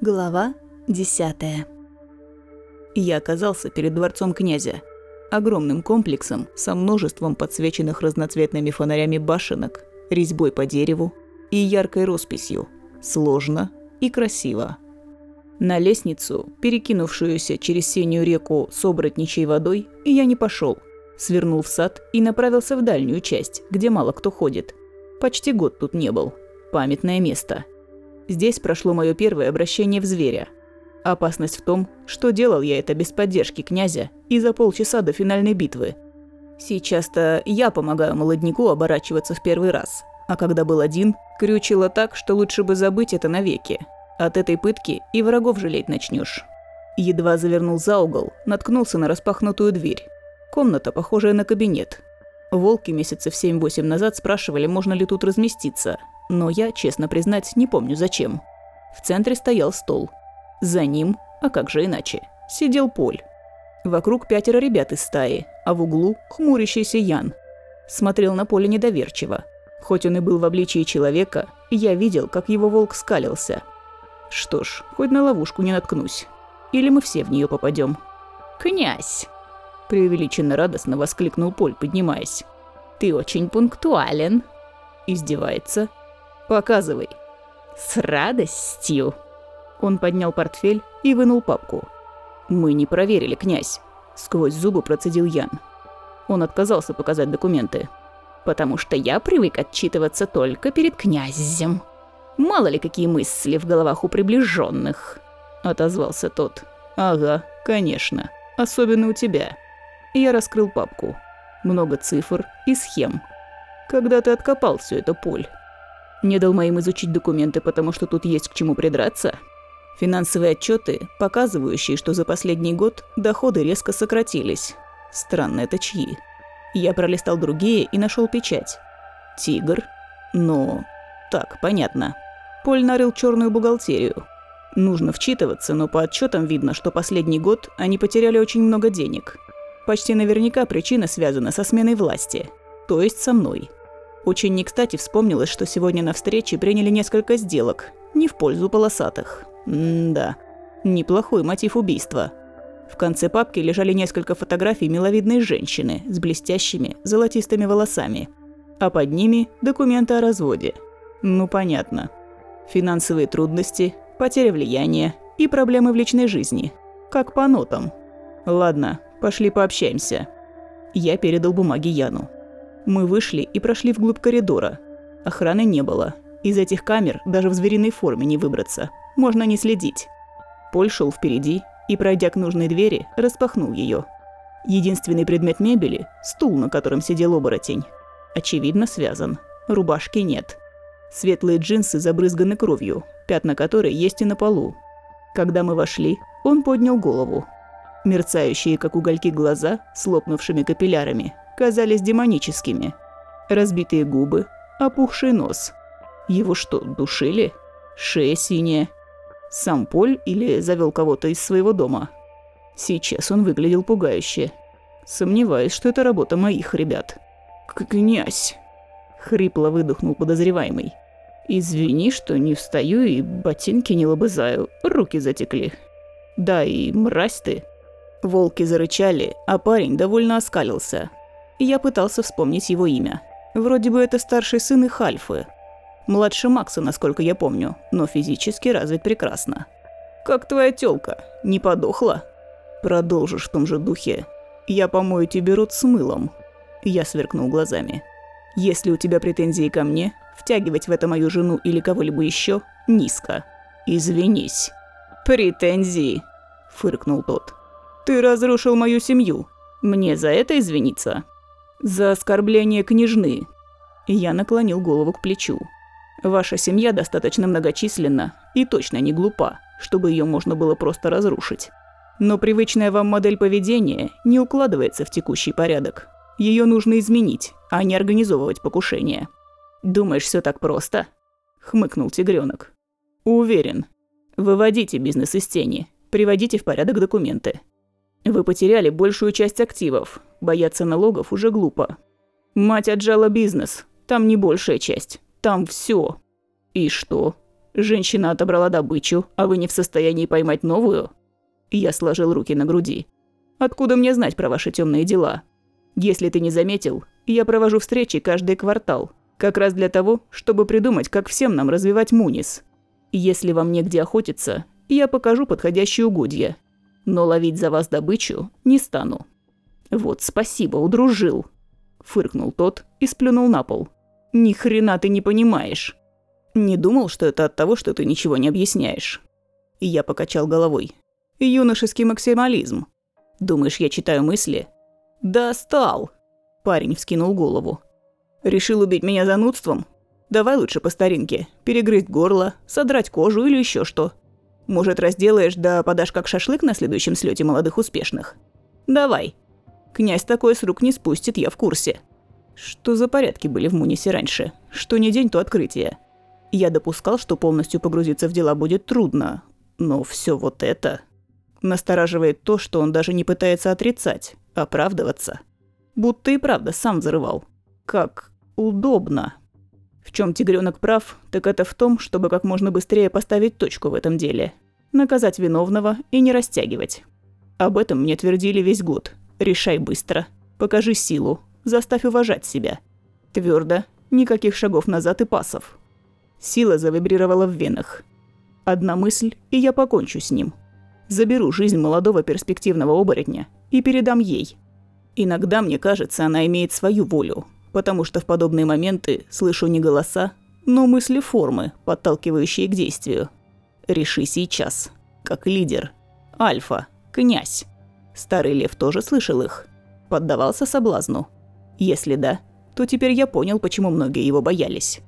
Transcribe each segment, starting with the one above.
Глава 10 Я оказался перед дворцом князя. Огромным комплексом со множеством подсвеченных разноцветными фонарями башенок, резьбой по дереву и яркой росписью. Сложно и красиво. На лестницу, перекинувшуюся через синюю реку с оборотничьей водой, я не пошел. Свернул в сад и направился в дальнюю часть, где мало кто ходит. Почти год тут не был. Памятное место – Здесь прошло мое первое обращение в зверя. Опасность в том, что делал я это без поддержки князя и за полчаса до финальной битвы. Сейчас-то я помогаю молодняку оборачиваться в первый раз, а когда был один, крючило так, что лучше бы забыть это навеки. От этой пытки и врагов жалеть начнешь. Едва завернул за угол, наткнулся на распахнутую дверь. Комната, похожая на кабинет. Волки месяцев 7-8 назад спрашивали, можно ли тут разместиться, но я, честно признать, не помню зачем. В центре стоял стол. За ним, а как же иначе, сидел Поль. Вокруг пятеро ребят из стаи, а в углу хмурящийся Ян. Смотрел на Поле недоверчиво. Хоть он и был в обличии человека, я видел, как его волк скалился. Что ж, хоть на ловушку не наткнусь. Или мы все в нее попадем. «Князь!» – преувеличенно радостно воскликнул Поль, поднимаясь. «Ты очень пунктуален!» Издевается, Показывай. С радостью. Он поднял портфель и вынул папку. Мы не проверили, князь. Сквозь зубы процедил Ян. Он отказался показать документы. Потому что я привык отчитываться только перед князем. Мало ли какие мысли в головах у приближенных. Отозвался тот. Ага, конечно. Особенно у тебя. Я раскрыл папку. Много цифр и схем. Когда ты откопал все это, Поль? Не дал моим изучить документы, потому что тут есть к чему придраться. Финансовые отчеты, показывающие, что за последний год доходы резко сократились. Странно, это чьи? Я пролистал другие и нашел печать. Тигр? Ну, так, понятно. Поль нарыл черную бухгалтерию. Нужно вчитываться, но по отчетам видно, что последний год они потеряли очень много денег. Почти наверняка причина связана со сменой власти, то есть со мной. Очень не кстати вспомнилось, что сегодня на встрече приняли несколько сделок, не в пользу полосатых. М-да, неплохой мотив убийства. В конце папки лежали несколько фотографий миловидной женщины с блестящими золотистыми волосами, а под ними документы о разводе. Ну понятно. Финансовые трудности, потеря влияния и проблемы в личной жизни. Как по нотам. Ладно, пошли пообщаемся. Я передал бумаги Яну. Мы вышли и прошли вглубь коридора. Охраны не было. Из этих камер даже в звериной форме не выбраться. Можно не следить. Поль шел впереди и, пройдя к нужной двери, распахнул ее. Единственный предмет мебели – стул, на котором сидел оборотень. Очевидно, связан. Рубашки нет. Светлые джинсы забрызганы кровью, пятна которой есть и на полу. Когда мы вошли, он поднял голову. Мерцающие, как угольки, глаза с лопнувшими капиллярами казались демоническими. Разбитые губы, опухший нос. Его что, душили? Шея синяя. Сам Поль или завел кого-то из своего дома? Сейчас он выглядел пугающе. Сомневаюсь, что это работа моих ребят. «Князь!» – хрипло выдохнул подозреваемый. «Извини, что не встаю и ботинки не лобызаю, руки затекли. Да и мразь ты!» Волки зарычали, а парень довольно оскалился, я пытался вспомнить его имя. Вроде бы это старший сын их Альфы. Младше Макса, насколько я помню, но физически развит прекрасно. «Как твоя тёлка? Не подохла?» «Продолжишь в том же духе. Я помою тебе рот с мылом». Я сверкнул глазами. «Если у тебя претензии ко мне, втягивать в это мою жену или кого-либо еще низко. Извинись». «Претензии?» – фыркнул тот. «Ты разрушил мою семью. Мне за это извиниться?» «За оскорбление княжны». Я наклонил голову к плечу. «Ваша семья достаточно многочисленна и точно не глупа, чтобы ее можно было просто разрушить. Но привычная вам модель поведения не укладывается в текущий порядок. Ее нужно изменить, а не организовывать покушение. Думаешь, все так просто?» – хмыкнул тигренок. «Уверен. Выводите бизнес из тени, приводите в порядок документы. Вы потеряли большую часть активов. Бояться налогов уже глупо. Мать отжала бизнес. Там не большая часть. Там все. И что? Женщина отобрала добычу, а вы не в состоянии поймать новую? Я сложил руки на груди. Откуда мне знать про ваши темные дела? Если ты не заметил, я провожу встречи каждый квартал. Как раз для того, чтобы придумать, как всем нам развивать Мунис. Если вам негде охотиться, я покажу подходящие угодья. Но ловить за вас добычу не стану. Вот спасибо, удружил. Фыркнул тот и сплюнул на пол. Ни хрена ты не понимаешь. Не думал, что это от того, что ты ничего не объясняешь. И я покачал головой. Юношеский максимализм. Думаешь, я читаю мысли? Да стал. Парень вскинул голову. Решил убить меня занудством? Давай лучше по старинке. Перегрызть горло, содрать кожу или еще что. Может, разделаешь, да подашь как шашлык на следующем слете молодых успешных? Давай. Князь такой с рук не спустит, я в курсе. Что за порядки были в Мунисе раньше? Что не день, то открытие. Я допускал, что полностью погрузиться в дела будет трудно, но все вот это... Настораживает то, что он даже не пытается отрицать, оправдываться. Будто и правда сам взрывал. Как удобно. В чем тигренок прав, так это в том, чтобы как можно быстрее поставить точку в этом деле. Наказать виновного и не растягивать. Об этом мне твердили весь год. Решай быстро. Покажи силу. Заставь уважать себя. Твердо. Никаких шагов назад и пасов. Сила завибрировала в венах. Одна мысль, и я покончу с ним. Заберу жизнь молодого перспективного оборотня и передам ей. Иногда, мне кажется, она имеет свою волю, потому что в подобные моменты слышу не голоса, но мысли формы, подталкивающие к действию. Реши сейчас. Как лидер. Альфа. Князь. Старый лев тоже слышал их. Поддавался соблазну. Если да, то теперь я понял, почему многие его боялись.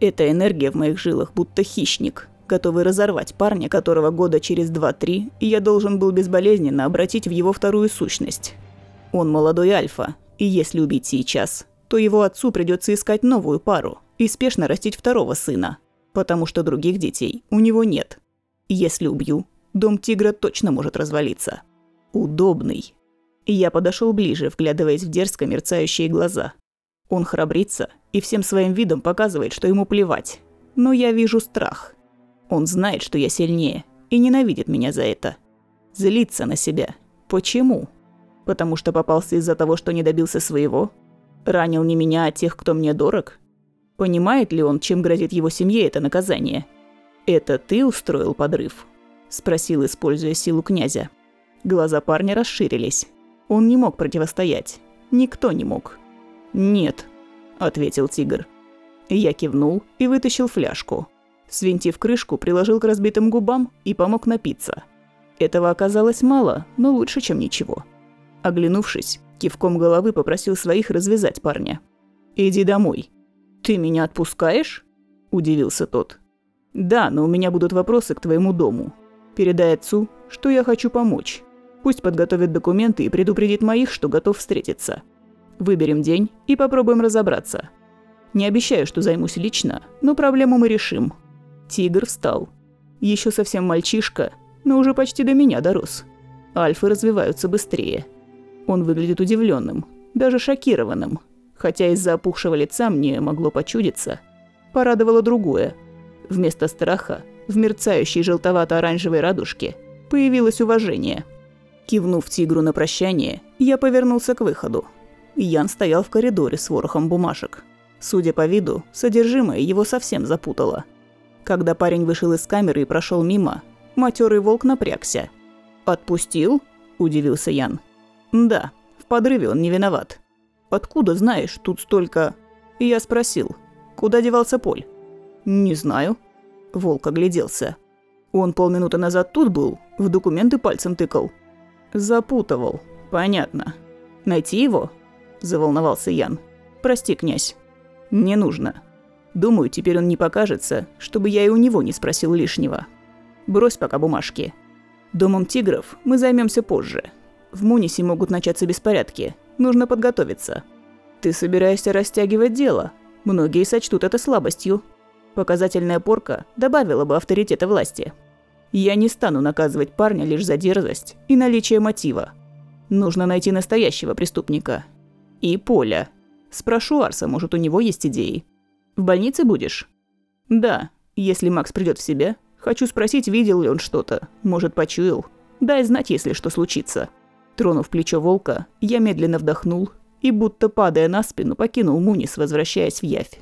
Эта энергия в моих жилах будто хищник, готовый разорвать парня, которого года через два-три я должен был безболезненно обратить в его вторую сущность. Он молодой альфа, и если убить сейчас, то его отцу придется искать новую пару и спешно растить второго сына, потому что других детей у него нет. Если убью, дом тигра точно может развалиться. Удобный. Я подошел ближе, вглядываясь в дерзко мерцающие глаза. Он храбрится и всем своим видом показывает, что ему плевать. Но я вижу страх. Он знает, что я сильнее, и ненавидит меня за это. Злится на себя. Почему? Потому что попался из-за того, что не добился своего? Ранил не меня, а тех, кто мне дорог? Понимает ли он, чем грозит его семье это наказание? «Это ты устроил подрыв?» – спросил, используя силу князя. Глаза парня расширились. Он не мог противостоять. Никто не мог. «Нет», – ответил тигр. Я кивнул и вытащил фляжку. Свинтив крышку, приложил к разбитым губам и помог напиться. Этого оказалось мало, но лучше, чем ничего. Оглянувшись, кивком головы попросил своих развязать парня. «Иди домой». «Ты меня отпускаешь?» – удивился тот. «Да, но у меня будут вопросы к твоему дому. Передай отцу, что я хочу помочь. Пусть подготовит документы и предупредит моих, что готов встретиться». Выберем день и попробуем разобраться. Не обещаю, что займусь лично, но проблему мы решим. Тигр встал. Еще совсем мальчишка, но уже почти до меня дорос. Альфы развиваются быстрее. Он выглядит удивленным, даже шокированным, хотя из-за опухшего лица мне могло почудиться. Порадовало другое. Вместо страха, в мерцающей желтовато-оранжевой радужке, появилось уважение. Кивнув тигру на прощание, я повернулся к выходу. Ян стоял в коридоре с ворохом бумажек. Судя по виду, содержимое его совсем запутало. Когда парень вышел из камеры и прошел мимо, матерый волк напрягся. «Отпустил?» – удивился Ян. «Да, в подрыве он не виноват». «Откуда знаешь, тут столько...» И я спросил, куда девался Поль? «Не знаю». Волк огляделся. Он полминуты назад тут был, в документы пальцем тыкал. Запутывал. Понятно. Найти его? – заволновался Ян. «Прости, князь. Не нужно. Думаю, теперь он не покажется, чтобы я и у него не спросил лишнего. Брось пока бумажки. Домом тигров мы займемся позже. В Мунисе могут начаться беспорядки. Нужно подготовиться. Ты собираешься растягивать дело. Многие сочтут это слабостью. Показательная порка добавила бы авторитета власти. Я не стану наказывать парня лишь за дерзость и наличие мотива. Нужно найти настоящего преступника – и Поля. Спрошу Арса, может, у него есть идеи. В больнице будешь? Да. Если Макс придет в себя, хочу спросить, видел ли он что-то. Может, почуял. Дай знать, если что случится». Тронув плечо волка, я медленно вдохнул и, будто падая на спину, покинул Мунис, возвращаясь в Явь.